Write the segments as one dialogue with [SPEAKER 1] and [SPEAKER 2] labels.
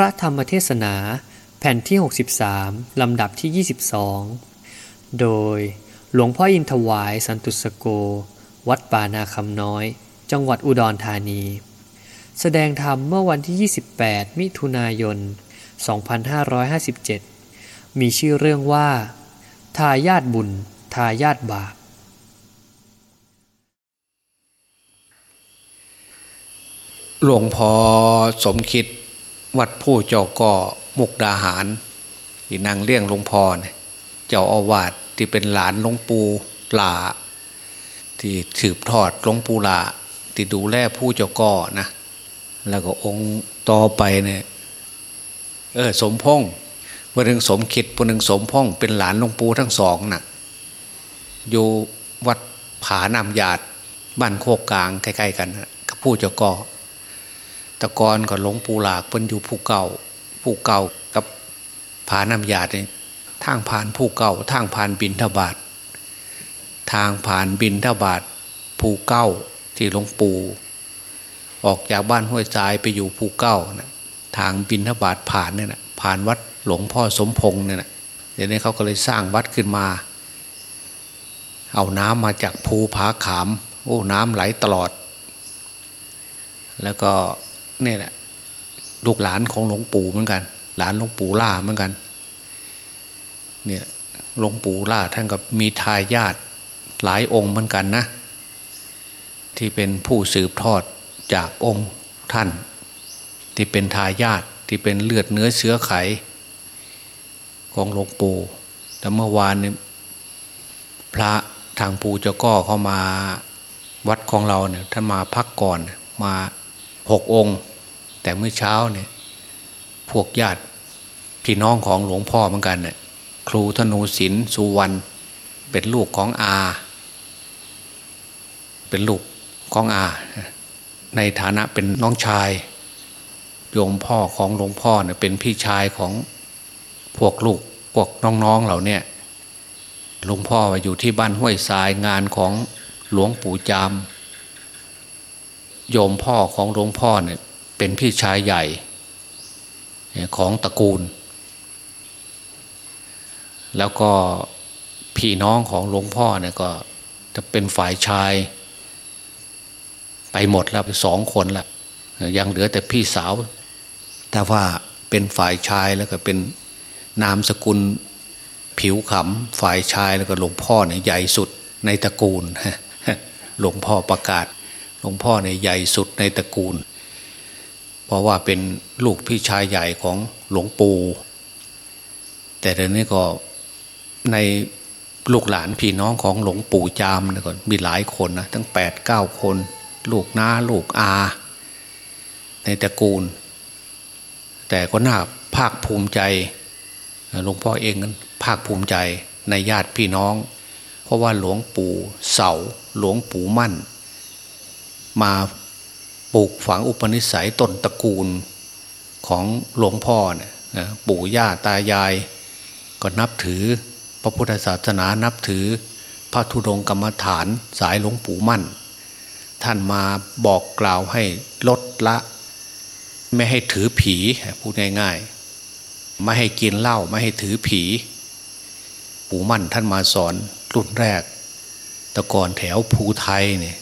[SPEAKER 1] ระธรรมเทศนาแผ่นที่ 63 ลำดับที่ 22 โดยหลวงพ่ออินทวายสันตุสโก วัดป่านาคำน้อย จังหวัดอุดรธานี แสดงธรรมเมื่อวันที่ 28 มิถุนายน 2557 มีชื่อเรื่องว่า ทายาทบุญ ทายาทบาป
[SPEAKER 2] หลวงพ่อสมคิด วัดผู้เจ้าก่อมุกดาหารที่นางเลี้ยงหลวงพ่อเนี่ยเจ้าอาวาสที่เป็นหลานหลวงปู่หลาที่สืบทอดหลวงปู่หลาที่ดูแลผู้เจ้าก่อนะแล้วก็องค์ต่อไปเนี่ยเออสมพงษ์วันหนึ่งสมคิดวันหนึ่งสมพงษ์เป็นหลานหลวงปู่ทั้งสองน่ะอยู่วัดผานำยาดบ้านโคกกลางใกล้ๆกันกับผู้เจ้าก่อ ตะกอนก็หลวงปู่หลากเพิ่นอยู่ผู้เก่าผู้เก่ากับผาน้ำยาเนี่ยทางผ่านผู้เก่าทางผ่านบินทบาททางผ่านบินทบาทภูเก้าที่หลวงปู่ออกจากบ้านห้วยทรายไปอยู่ภูเก้านะทางบินทบาทผ่านเนี่ยนะผ่านวัดหลวงพ่อสมพงษ์เนี่ยนะเดี๋ยวนี้เขาก็เลยสร้างวัดขึ้นมา เอาน้ำมาจากภูผาขาม โอ้น้ำไหลตลอด แล้วก็ นี่แหละลูกหลานของหลวงปู่เหมือนกัน หลานหลวงปู่ล่าเหมือนกัน เนี่ยหลวงปู่ล่าท่านก็มีทายาทหลายองค์เหมือนกันนะ ที่เป็นผู้สืบทอดจากองค์ท่าน ที่เป็นทายาทที่เป็นเลือดเนื้อเชื้อไข ของหลวงปู่แต่เมื่อวานนี้พระทางปู่เจ้าก็เข้ามาวัดของเราเนี่ยท่านมาพักก่อนมาหกองค์ แต่เมื่อเช้าเนี่ยพวกญาติพี่น้องของหลวงพ่อเหมือนกันเนี่ยครูธนูศิลสุวรรณเป็นลูกของอา เป็นลูกของอา ในฐานะเป็นน้องชาย โยมพ่อของหลวงพ่อเนี่ยเป็นพี่ชายของพวกลูกพวกน้องๆเหล่านี้หลวงพ่ออยู่ที่บ้านห้วยทรายงานของหลวงปู่จาม โยมพ่อของหลวงพ่อเนี่ย เป็นพี่ชายใหญ่ของตระกูล แล้วก็พี่น้องของหลวงพ่อเนี่ยก็จะเป็นฝ่ายชาย ไปหมดแล้วไปสองคนละยังเหลือแต่พี่สาวแต่ว่าเป็นฝ่ายชายแล้วก็เป็นนามสกุลผิวขำฝ่ายชายแล้วก็หลวงพ่อเนี่ยใหญ่สุดในตระกูลหลวงพ่อประกาศหลวงพ่อเนี่ยใหญ่สุดในตระกูล เพราะว่าเป็นลูกพี่ชายใหญ่ของหลวงปู่แต่เดี๋ยวนี้ก็ในลูกหลานพี่น้องของหลวงปู่จามนะก่อนมีหลายคนนะทั้งแปดเก้าคน ลูกน้าลูกอา ในตระกูล แต่ก็น่าภาคภูมิใจหลวงพ่อเองนั้นภาคภูมิใจในญาติพี่น้อง เพราะว่าหลวงปู่เสาหลวงปู่มั่น มา ปลูกฝังอุปนิสัยต้นตระกูลของหลวงพ่อเนี่ยปู่ย่าตายาย ก็นับถือพระพุทธศาสนานับถือพระธุดงกรรมฐานสายหลวงปู่มั่น ท่านมาบอกกล่าวให้ลดละ ไม่ให้ถือผีพูดง่ายๆ ไม่ให้กินเหล้าไม่ให้ถือผี ปู่มั่นท่านมาสอนรุ่นแรกตะกอนแถวภูไทยเนี่ย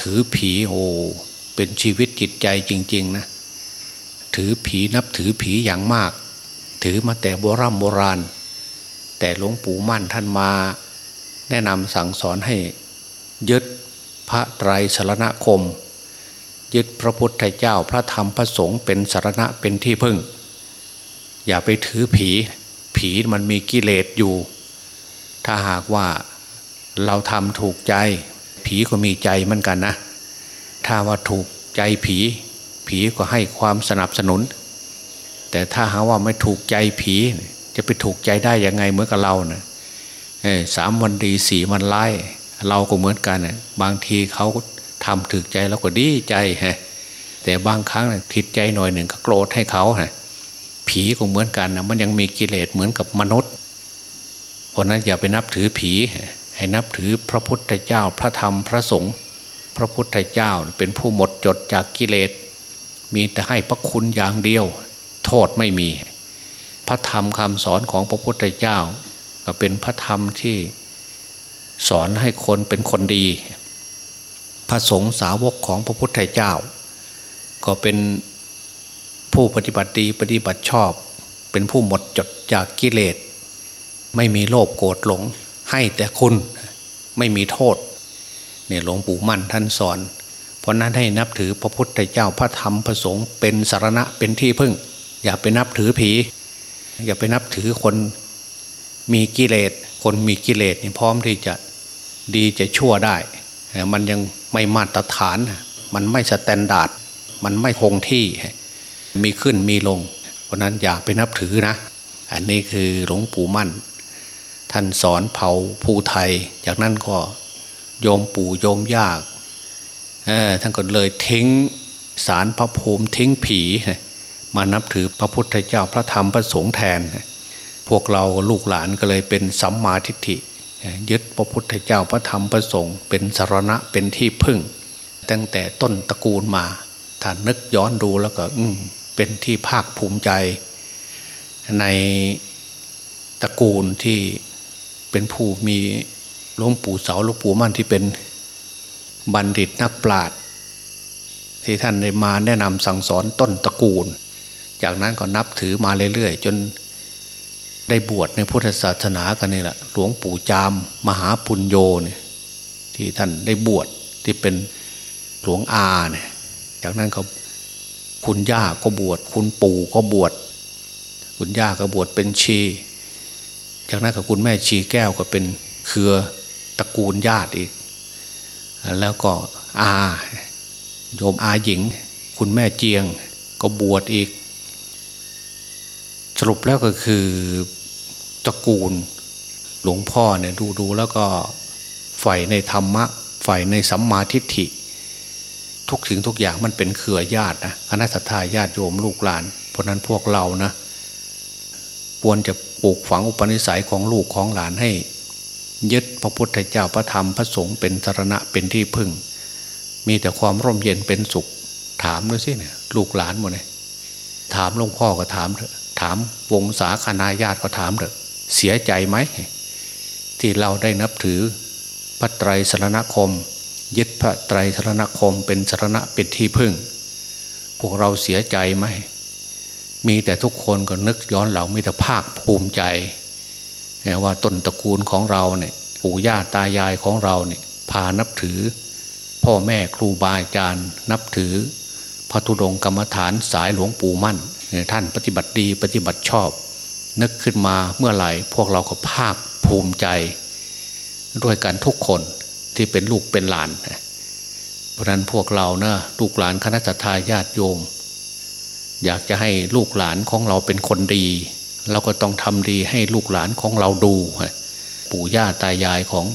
[SPEAKER 2] ถือผีโอ้ เป็นชีวิตจิตใจจริง ๆ นะ ถือผีนับถือผีอย่างมาก ถือมาแต่โบรโบราณ แต่หลวงปู่มั่นท่านมา แนะนำสั่งสอนให้ ยึดพระไตรสรณคม ยึดพระพุทธเจ้าพระธรรมพระสงฆ์เป็นสารณะเป็นที่พึ่ง อย่าไปถือผี ผีมันมีกิเลสอยู่ ถ้าหากว่าเราทำถูกใจ ผีก็มีใจเหมือนกันนะ ถ้าว่าถูก ใจผี ผีก็ให้ความสนับสนุน แต่ถ้าหาว่าไม่ถูกใจผี จะไปถูกใจได้ยังไงเหมือนกับเราเนะ่ยสามวันดีสี่วันไล่เราก็เหมือนกันนะบางทีเขาทำถูกใจเราก็ดีใจฮะแต่บางครั้งนะผิดใจหน่อยหนึ่งก็โกรธให้เขาฮะผีก็เหมือนกันนะมันยังมีกิเลสเหมือนกับมนุษย์ เพราะนั้นอย่าไปนับถือผี ให้นับถือพระพุทธเจ้าพระธรรมพระสงฆ์ พระพุทธเจ้าเป็นผู้หมดจดจากกิเลส มีแต่ให้พระคุณอย่างเดียว โทษไม่มี พระธรรมคำสอนของพระพุทธเจ้า ก็เป็นพระธรรมที่สอนให้คนเป็นคนดี พระสงฆ์สาวกของพระพุทธเจ้า ก็เป็นผู้ปฏิบัติดีปฏิบัติชอบ เป็นผู้หมดจดจากกิเลส ไม่มีโลภโกรธหลง ให้แต่คุณไม่มีโทษ เนี่ยหลวงปู่มั่นท่านสอน เพราะนั้นให้นับถือพระพุทธเจ้าพระธรรมพระสงฆ์เป็นสารณะเป็นที่พึ่ง อย่าไปนับถือผี อย่าไปนับถือคนมีกิเลสคนมีกิเลสนี่พร้อมที่จะดีจะชั่วได้ มันยังไม่มาตรฐาน มันไม่ standard มันไม่คงที่มีขึ้นมีลง เพราะนั้นอย่าไปนับถือนะ อันนี้คือหลวงปู่มั่น ท่านสอนเผ่าภูไท จากนั้นก็ โยมปู่โยมย่าท่านก็เลยทิ้งศาลพระภูมิทิ้งผี มานับถือพระพุทธเจ้าพระธรรมพระสงฆ์แทน พวกเราลูกหลานก็เลยเป็นสัมมาทิฏฐิยึดพระพุทธเจ้าพระธรรมพระสงฆ์เป็นสารณะเป็นที่พึ่ง ตั้งแต่ต้นตระกูลมาถ้านึกย้อนดูแล้วก็เป็นที่ภาคภูมิใจ ในตระกูลที่เป็นผู้มี หลวงปู่เสาหลวงปู่มั่นที่เป็นบัณฑิตนักปราชญ์ที่ท่านได้มาแนะนำสั่งสอนต้นตระกูล จากนั้นก็นับถือมาเรื่อยๆ จนได้บวชในพุทธศาสนากันนี่แหละหลวงปู่จาม มหาปุญโยเนี่ยที่ท่านได้บวชที่เป็นหลวงอาเนี่ยจากนั้นเขาคุณย่าก็บวชคุณปู่ก็บวชคุณย่าก็บวชเป็นชี จากนั้นกับคุณแม่ชีแก้วก็เป็นเครือ ตระกูลญาติอีก แล้วก็อาโยมอาหญิง คุณแม่เจียงก็บวชอีก สรุปแล้วก็คือตระกูลหลวงพ่อเนี่ยดูดูแล้วก็ใฝ่ในธรรมะใฝ่ในสัมมาทิฏฐิ ทุกสิ่งทุกอย่างมันเป็นเครือญาตินะคณะสัตยาญาติโยมลูกหลาน เพราะนั้นพวกเรานะควรจะปลูกฝังอุปนิสัยของลูกของหลานให้ ยึดพระพุทธเจ้าพระธรรมพระสงฆ์เป็นสารณะเป็นที่พึ่ง มีแต่ความร่มเย็นเป็นสุข ถามด้วยสิเนี่ยลูกหลานหมดเลยถามหลวงพ่อก็ถามเถอะถามวงศาคณาญาติก็ถามเถอะเสียใจไหม ที่เราได้นับถือพระไตรสรณคม ยึดพระไตรสรณคมเป็นสรณะเป็นที่พึ่ง พวกเราเสียใจไหมมีแต่ทุกคนก็นึกย้อนเรามีแต่ภาคภูมิใจ ว่าต้นตระกูลของเราเนี่ยปู่ย่าตายายของเราเนี่ยพานับถือ พ่อแม่ครูบาอาจารย์นับถือ พระธุดงกรรมฐานสายหลวงปู่มั่น ท่านปฏิบัติดีปฏิบัติชอบ นึกขึ้นมาเมื่อไหร่พวกเราก็ภาคภูมิใจ ด้วยกันทุกคนที่เป็นลูกเป็นหลาน เพราะนั้นพวกเราเนะลูกหลานคณะทาญาติโยม อยากจะให้ลูกหลานของเราเป็นคนดี เราก็ต้องทำดีให้ลูกหลานของเราดู ปู่ย่าตายายของ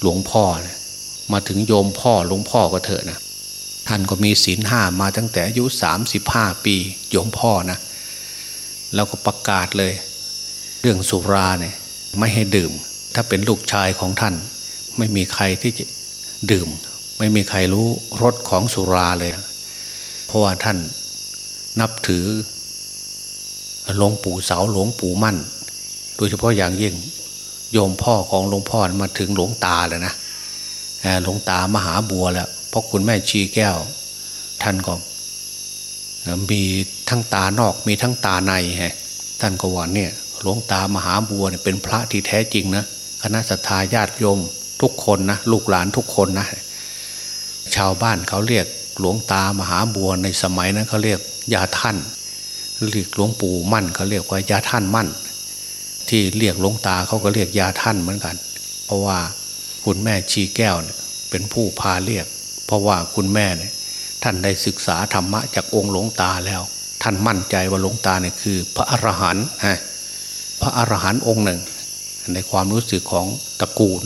[SPEAKER 2] หลวงพ่อนะมาถึงโยมพ่อหลวงพ่อก็เถอะนะท่านก็มีศีลห้ามาตั้งแต่อายุสามสิบห้าปี โยมพ่อนะแล้วก็ประกาศเลย เรื่องสุราเนี่ยไม่ให้ดื่ม ถ้าเป็นลูกชายของท่าน ไม่มีใครที่จะดื่ม ไม่มีใครรู้รสของสุราเลย เพราะว่าท่านนับถือ หลวงปู่เสาหลวงปู่มั่น โดยเฉพาะอย่างยิ่งโยมพ่อของหลวงพ่อมาถึงหลวงตาเลยนะหลวงตามหาบัวแล้วเพราะคุณแม่ชีแก้ว ท่านก็มีทั้งตานอกมีทั้งตาในฮะท่านก็ว่าเนี่ยหลวงตามหาบัวเนี่ยเป็นพระที่แท้จริงนะคณะสัตยาญาติโยมทุกคนนะลูกหลานทุกคนนะชาวบ้านเขาเรียกหลวงตามหาบัวในสมัยนั้นเขาเรียกยาท่าน เรียกหลวงปู่มั่นเขาเรียกว่ายาท่านมั่น ที่เรียกหลวงตาเขาก็เรียกยาท่านเหมือนกัน เพราะว่าคุณแม่ชีแก้วเนี่ยเป็นผู้พาเรียก เพราะว่าคุณแม่เนี่ยท่านได้ศึกษาธรรมะจากองค์หลวงตาแล้ว ท่านมั่นใจว่าหลวงตาเนี่ยคือ พระอรหันต์ฮะพระอรหันต์องค์หนึ่ง ในความรู้สึกของตระกูล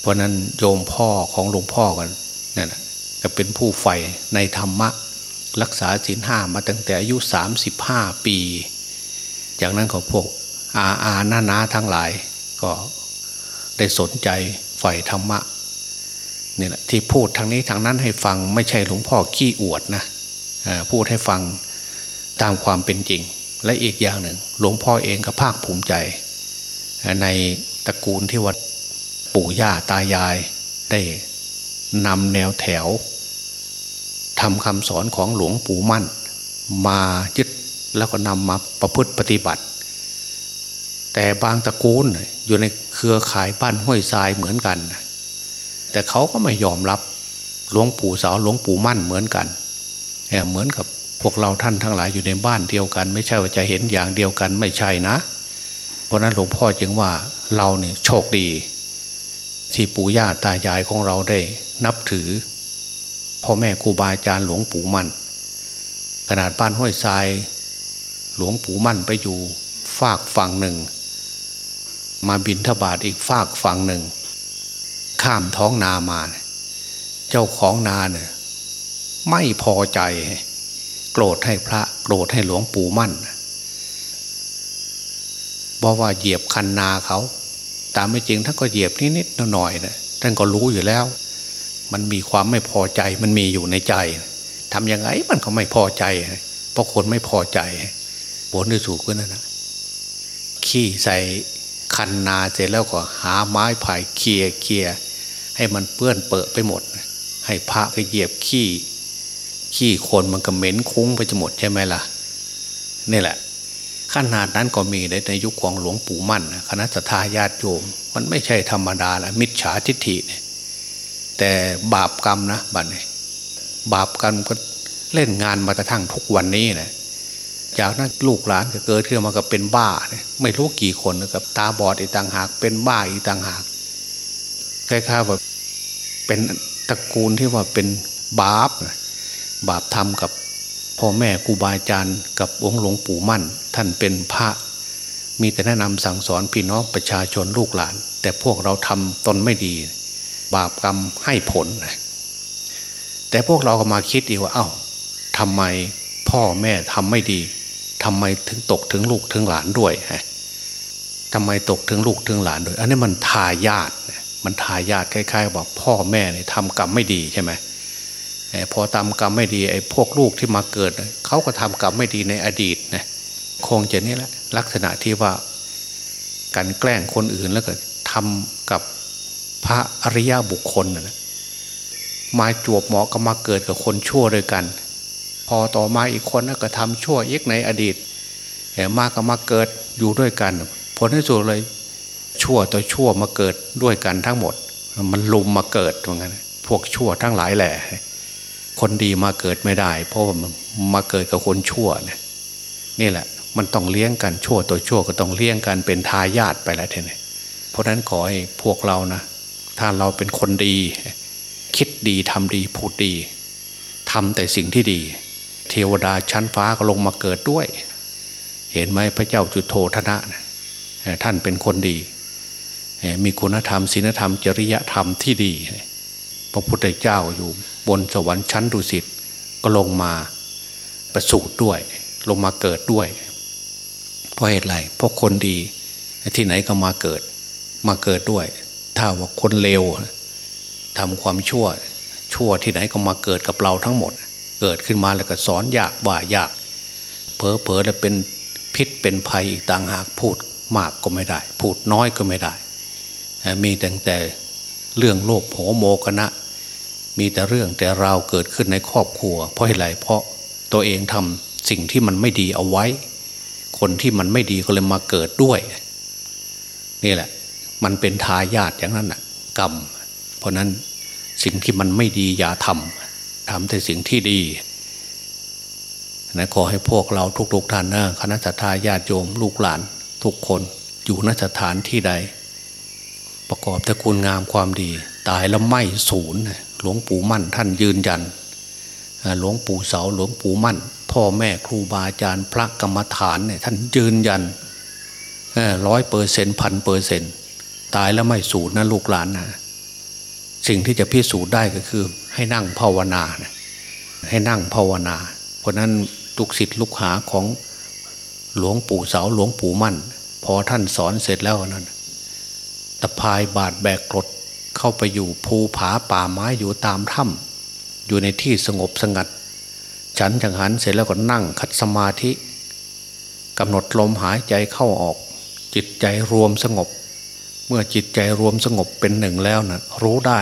[SPEAKER 2] เพราะนั้นโยมพ่อของหลวงพ่อกันนั่นก็เป็นผู้ใฝ่ในธรรมะ รักษาศีลห้ามาตั้งแต่อายุสามสิบห้าปี จากนั้นก็พวกอาอาหน้านาทั้งหลาย ก็ได้สนใจใฝ่ธรรมะนี่แหละที่พูดทางนี้ทางนั้นให้ฟังไม่ใช่หลวงพ่อขี้อวดนะพูดให้ฟังตามความเป็นจริง และอีกอย่างหนึ่ง หลวงพ่อเองก็ภาคภูมิใจ ในตระกูลที่วัดปู่ย่าตายายได้นำแนวแถว ทำคำสอนของหลวงปู่มั่น มายึดแล้วก็นำมาประพฤติปฏิบัติ แต่บางตระกูลอยู่ในเครือข่ายบ้านห้วยทรายเหมือนกัน แต่เขาก็ไม่ยอมรับหลวงปู่สาวหลวงปู่มั่นเหมือนกันเหมือนกับพวกเราท่านทั้งหลายอยู่ในบ้านเดียวกัน ไม่ใช่ว่าจะเห็นอย่างเดียวกันไม่ใช่นะ เพราะนั้นหลวงพ่อจึงว่าเราเนี่ยโชคดี ที่ปู่ย่าตายายของเราได้นับถือ พ่อแม่ครูบาอาจารย์หลวงปู่มั่น ขนาดบ้านห้วยทราย หลวงปู่มั่นไปอยู่ฝากฝั่งหนึ่ง มาบินทบาทอีกฝากฝั่งหนึ่ง ข้ามท้องนามา เจ้าของนาเนี่ยไม่พอใจ โกรธให้พระโกรธให้หลวงปู่มั่นบอกว่าเหยียบคันนาเขา ตามไม่จริงท่านก็เหยียบนิดๆหน่อยๆนะท่านก็รู้อยู่แล้ว มันมีความไม่พอใจ มันมีอยู่ในใจทำยังไงมันก็ไม่พอใจ เพราะคนไม่พอใจผลที่สุดก็นั่นนะขี้ใส่คันนาเสร็จแล้วก็หาไม้ไผ่เคียเคียให้มันเปื้อนเปอะไปหมด ให้พระก็เหยียบขี้ ขี้คนมันก็เหม็นคุ้งไปจะหมดใช่ไหมล่ะนี่แหละขนาดนั้นก็มีในยุคของหลวงปู่มั่นคณะสัตยาติโยม มันไม่ใช่ธรรมดาละมิจฉาทิฏฐิเนี่ย แต่บาปกรรมนะบัดนี้บาปกรรมก็เล่นงานมาแต่ทั้งทุกวันนี้นะจากนั้นลูกหลานก็เกิดขึ้นมาก็เป็นบ้าเนี่ยไม่รู้กี่คนนะครับตาบอดอีกต่างหาก เป็นบ้าอีกต่างหากคล้ายๆว่าเป็นตระกูลที่ว่าเป็นบาปบาปทำกับพ่อแม่ครูบาอาจารย์กับองค์หลวงปู่มั่น ท่านเป็นพระ มีแต่แนะนำสั่งสอนพี่น้องประชาชนลูกหลาน แต่พวกเราทำตนไม่ดี บาปกรรมให้ผล แต่พวกเราก็มาคิดอีกว่าเอา้าทำไมพ่อแม่ทำไม่ดีทำไมถึงตกถึงลูกถึงหลานด้วยฮะทำไมตกถึงลูกถึงหลานด้วย อันนี้มันทายาทมันทายาทคล้ายๆบอกพ่อแม่เนี่ยทำกรรมไม่ดีใช่ไหมพอทำกรรมไม่ดีไอ้พวกลูกที่มาเกิดเขาก็ทำกรรมไม่ดีในอดีตนะคงจะนี่แหละลักษณะที่ว่าการแกล้งคนอื่นแล้วก็ทำกับ พระอริยบุคคลนะมาจวบเหมอก็มาเกิดกับคนชั่วด้วยกัน พอต่อมาอีกคนก็ทำชั่วอีกในอดีตมาก็มาเกิดอยู่ด้วยกัน ผลที่สุดเลยชั่วต่อชั่วมาเกิดด้วยกันทั้งหมด มันลุมมาเกิดตรงนั้นพวกชั่วทั้งหลายแหละคนดีมาเกิดไม่ได้ เพราะว่ามันมาเกิดกับคนชั่วเนี่ยนี่แหละ มันต้องเลี้ยงกันชั่วตัวชั่วก็ต้องเลี้ยงกันเป็นทายาทไปแล้วเทีนี้เพราะนั้นขอให้พวกเรานะ ถ้าเราเป็นคนดี คิดดีทำดีพูดดีทำแต่สิ่งที่ดี เทวดาชั้นฟ้าก็ลงมาเกิดด้วย เห็นไหมพระเจ้าจุโธธนะ ท่านเป็นคนดี มีคุณธรรมศีลธรรม จริยธรรมที่ดี พระพุทธเจ้าอยู่บนสวรรค์ชั้นดุสิตก็ลงมาประสูติด้วย ลงมาเกิดด้วย เพราะเหตุไรเพราะคนดีที่ไหนก็มาเกิดมาเกิดด้วย ถ้าว่าคนเลวทำความชั่ว ชั่วที่ไหนก็มาเกิดกับเราทั้งหมด เกิดขึ้นมาแล้วก็สอนยากว่ายากเพอเพอแล้วเป็นพิษเป็นภัยอีกต่างหากพูดมากก็ไม่ได้ พูดน้อยก็ไม่ได้ มีแต่แต่เรื่องโลภโหโมกนะ มีแต่เรื่องแต่ราวเกิดขึ้นในครอบครัว เพราะอะไรเพราะตัวเองทำสิ่งที่มันไม่ดีเอาไว้ คนที่มันไม่ดีก็เลยมาเกิดด้วย นี่แหละ มันเป็นทายาทอย่างนั้นน่ะกรรม เพราะนั้นสิ่งที่มันไม่ดีอย่าทำทำแต่สิ่งที่ดีนะขอให้พวกเราทุกๆท่านนะคณะทาญาติโยมลูกหลานทุกคนอยู่นสถานที่ใด ประกอบแต่คุณงามความดี ตายแล้วไม่สูญหลวงปู่มั่นท่านยืนยันหลวงปู่เสาหลวงปู่มั่น พ่อแม่ครูบาอาจารย์พระกรรมฐานเนี่ยท่านยืนยันร้อยเปอร์เซ็นต์พันเปอร์เซ็นต์ ตายแล้วไม่สูญนะลูกหลานนะสิ่งที่จะพิสูจน์ได้ก็คือ ให้นั่งภาวนานะให้นั่งภาวนา เพราะนั้นทุกสิทธิ์ลูกหาของหลวงปู่เสาหลวงปู่มั่น พอท่านสอนเสร็จแล้วนั้นตะพายบาดแบกกรดเข้าไปอยู่ภูผาป่าไม้อยู่ตามถ้ำอยู่ในที่สงบสงัด ฉันจังหันเสร็จแล้วก็นั่งคัดสมาธิกำหนดลมหายใจเข้าออก จิตใจรวมสงบ เมื่อจิตใจรวมสงบเป็นหนึ่งแล้วนะรู้ได้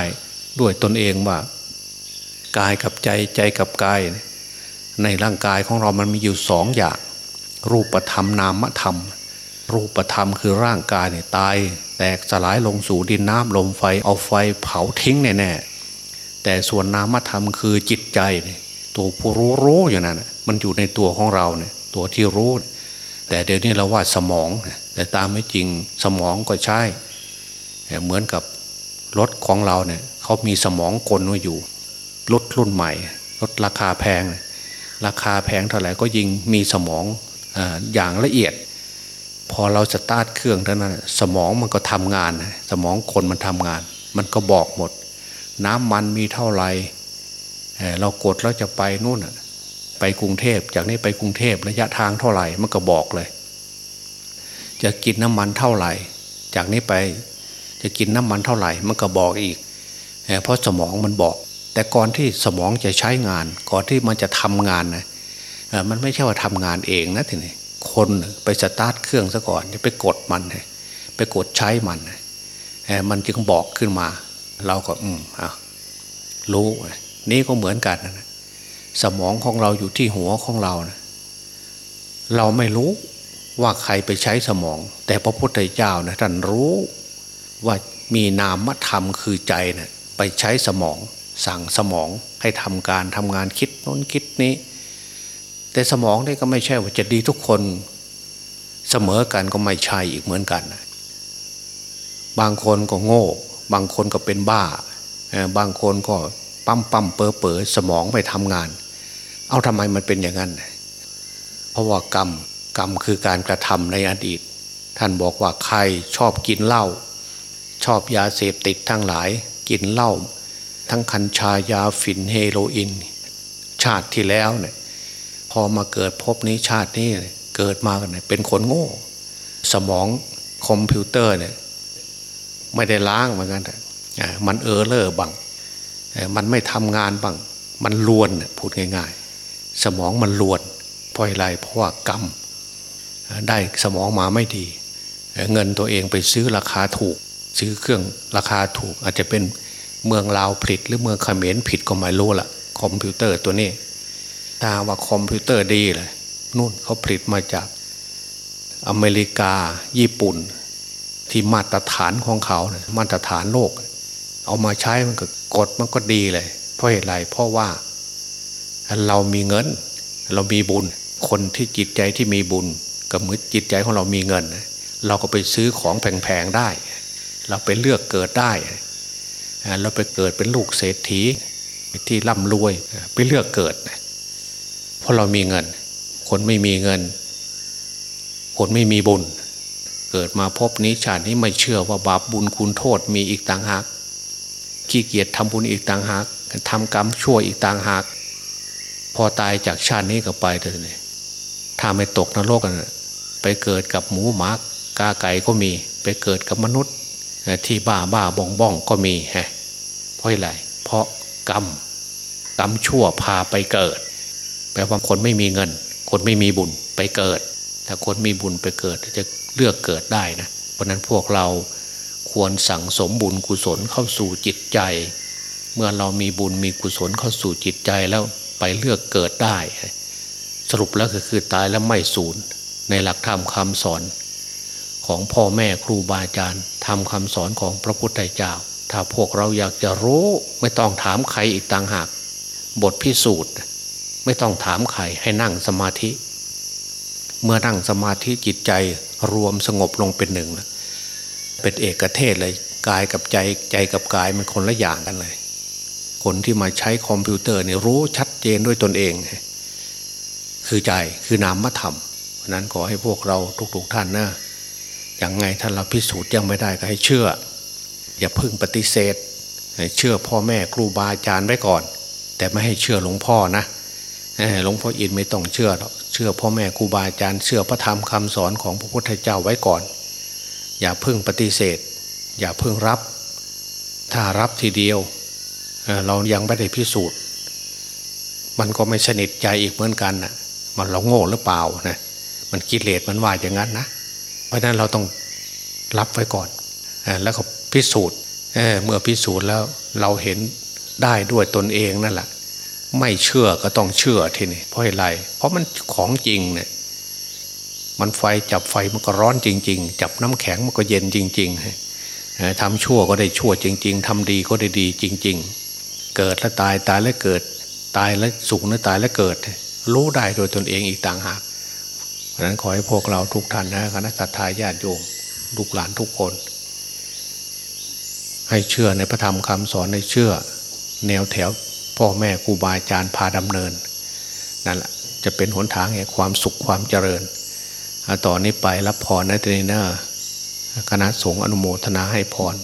[SPEAKER 2] ด้วยตนเองว่ากายกับใจใจกับกายในร่างกายของเรามันมีอยู่สองอย่าง รูปธรรมนามธรรม รูปธรรมคือร่างกายเนี่ยตาย แตกสลายลงสู่ดินน้ำลมไฟเอาไฟเผาทิ้งแน่ๆแต่ส่วนนามธรรมคือจิตใจเนี่ยตัวผู้รู้รู้อย่นั้นมันอยู่ในตัวของเราเนี่ยตัวที่รู้ แต่เดี๋ยวนี้เราว่าสมอง แต่ตามไม่จริงสมองก็ใช่ เหมือนกับรถของเราเนี่ยเขามีสมองกลไว้อยู่ รถรุ่นใหม่ รถราคาแพง ราคาแพงเท่าไหร่ก็ยิงมีสมองออย่างละเอียด พอเราสตาร์ทเครื่องเท่านั้นสมองมันก็ทำงาน สมองคนมันทำงาน มันก็บอกหมด น้ำมันมีเท่าไหร่เรากดแล้วจะไปนู่นไปกรุงเทพจากนี้ไปกรุงเทพระยะทางเท่าไหร่มันก็บอกเลย จะกินน้ำมันเท่าไหร่ จากนี้ไป จะกินน้ำมันเท่าไหร่มันก็บอกอีก เพราะสมองมันบอก แต่ก่อนที่สมองจะใช้งาน ก่อนที่มันจะทำงานนะมันไม่ใช่ว่าทำงานเองนะทีนี้คนไปสตาร์ทเครื่องซะก่อนไปกดมันไปกดใช้มันมันจึงบอกขึ้นมา เราก็อืมอะรู้นี่ก็เหมือนกันนะสมองของเราอยู่ที่หัวของเรานะเราไม่รู้ว่าใครไปใช้สมอง แต่พระพุทธเจ้านะท่านรู้ ว่ามีนามธรรมคือใจนะ่ะไปใช้สมอง สั่งสมองให้ทำการทำงานคิดโน้นคิดนี้ แต่สมองนี่ก็ไม่ใช่ว่าจะดีทุกคนเสมอกันก็ไม่ใช่อีกเหมือนกัน บางคนก็โง่ บางคนก็เป็นบ้า บางคนก็ปั๊มปั๊มเปอเปอสมองไปทำงาน เอาทำไมมันเป็นอย่างนั้น เพราะว่ากรรมกรรมคือการกระทำในอดีต ท่านบอกว่าใครชอบกินเหล้า ชอบยาเสพติดทั้งหลาย กินเหล้าทั้งคัญชายาฝิ่นเฮโรอีนชาติที่แล้วเนี่ยพอมาเกิดภพนี้ชาตินี้เกิดมากันเป็นคนโง่ สมองคอมพิวเตอร์เนี่ยไม่ได้ล้างเหมือนกันมัน error บ้างมันไม่ทำงานบ้างมันรวนพูดง่าย ๆ สมองมันรวนเพราะอะไรเพราะว่ากรรมได้สมองมาไม่ดี เงินตัวเองไปซื้อราคาถูก ซื้อเครื่องราคาถูก อาจจะเป็นเมืองลาวผลิต หรือเมืองเขมรผลิตก็ไม่รู้ละคอมพิวเตอร์ตัวนี้ถ้าว่าคอมพิวเตอร์ดีเลยนู่นเขาผลิตมาจากอเมริกาญี่ปุ่น ที่มาตรฐานของเขาเนี่ยมาตรฐานโลก เอามาใช้มันก็กดมันก็ดีเลย เพราะเหตุไรเพราะว่าเรามีเงิน เรามีบุญ คนที่จิตใจที่มีบุญก็เหมือนจิตใจของเรามีเงิน เราก็ไปซื้อของแพงๆได้ เราไปเลือกเกิดได้เราไปเกิดเป็นลูกเศรษฐีที่ร่ำรวยไปเลือกเกิด เพราะเรามีเงิน คนไม่มีเงิน คนไม่มีบุญ เกิดมาพบนี้ชาตินี้ไม่เชื่อว่าบาปบุญคุณโทษมีอีกต่างหากขี้เกียจทำบุญอีกต่างหากทำกรรมชั่วอีกต่างหาก พอตายจากชาตินี้ก็ไปเลยถ้าไม่ตกนรกกันไปเกิดกับหมูหมากาไก่ก็มี ไปเกิดกับมนุษย์ ที่บ้าบ้าบองบ้องก็มีฮะเพราะอะไรเพราะกรรมกรรมชั่วพาไปเกิด แปลว่าคนไม่มีเงิน คนไม่มีบุญไปเกิดแต่คนมีบุญไปเกิดจะเลือกเกิดได้นะเพราะนั้นพวกเราควรสั่งสมบุญกุศลเข้าสู่จิตใจ เมื่อเรามีบุญมีกุศลเข้าสู่จิตใจแล้วไปเลือกเกิดได้ สรุปแล้วก็คือตายแล้วไม่สูญในหลักธรรมคำสอน ของพ่อแม่ครูบาอาจารย์ทำคำสอนของพระพุทธเจ้า ถ้าพวกเราอยากจะรู้ไม่ต้องถามใครอีกต่างหาก บทพิสูจน์ ไม่ต้องถามใครให้นั่งสมาธิ เมื่อนั่งสมาธิจิตใจรวมสงบลงเป็นหนึ่งเป็นเอกเทศเลยกายกับใจใจกับกายมันคนละอย่างกันเลย คนที่มาใช้คอมพิวเตอร์เนี่ยรู้ชัดเจนด้วยตนเอง คือใจคือนามธรรมเพราะนั้นขอให้พวกเราทุกๆท่านนะ อย่างไงท่าเราพิสูจน์ยังไม่ได้ก็ให้เชื่อ อย่าพึ่งปฏิเสธเชื่อพ่อแม่ครูบาอาจารย์ไว้ก่อน แต่ไม่ให้เชื่อหลวงพ่อนะหลวงพ่ออินไม่ต้องเชื่อเชื่อพ่อแม่ครูบาอาจารย์เชื่อพระธรรมคำสอนของพระพุทธเจ้าไว้ก่อน อย่าพึ่งปฏิเสธ อย่าพึ่งรับ ถ้ารับทีเดียวเรายังไม่ได้พิสูจน์ มันก็ไม่สนิทใจอีกเหมือนกันนะมันเราโง่หรือเปล่านะมันกิเลสมันว่าอย่างนั้นนะ เพราะนั้นเราต้องรับไว้ก่อนแล้วก็พิสูจน์เเมื่อพิสูจน์แล้วเราเห็นได้ด้วยตนเองนั่นแหละไม่เชื่อก็ต้องเชื่อทีนี้เพราะอะไร เพราะมันของจริงเนี่ยมันไฟจับไฟมันก็ร้อนจริง ๆ จับน้ำแข็งมันก็เย็นจริงๆทำชั่วก็ได้ชั่วจริง ๆทำดีก็ได้ดีจริง ๆ เกิดแล้วตายตายแล้วเกิด ตายแล้วสุขแล้วตายแล้วเกิด รู้ได้โดยตนเองอีกต่างหาก นั้นขอให้พวกเราทุกท่านนะคณะสัตยาญาติโยมลูกหลานทุกคน ให้เชื่อในพระธรรมคำสอนในเชื่อ แนวแถวพ่อแม่ครูบาอาจารย์พาดำเนินนั่นแหละจะเป็นหนทางแห่งความสุขความเจริญต่อนนี้ไปรับพรนะเตนีนะคณะสงฆ์อนุโมทนาให้พร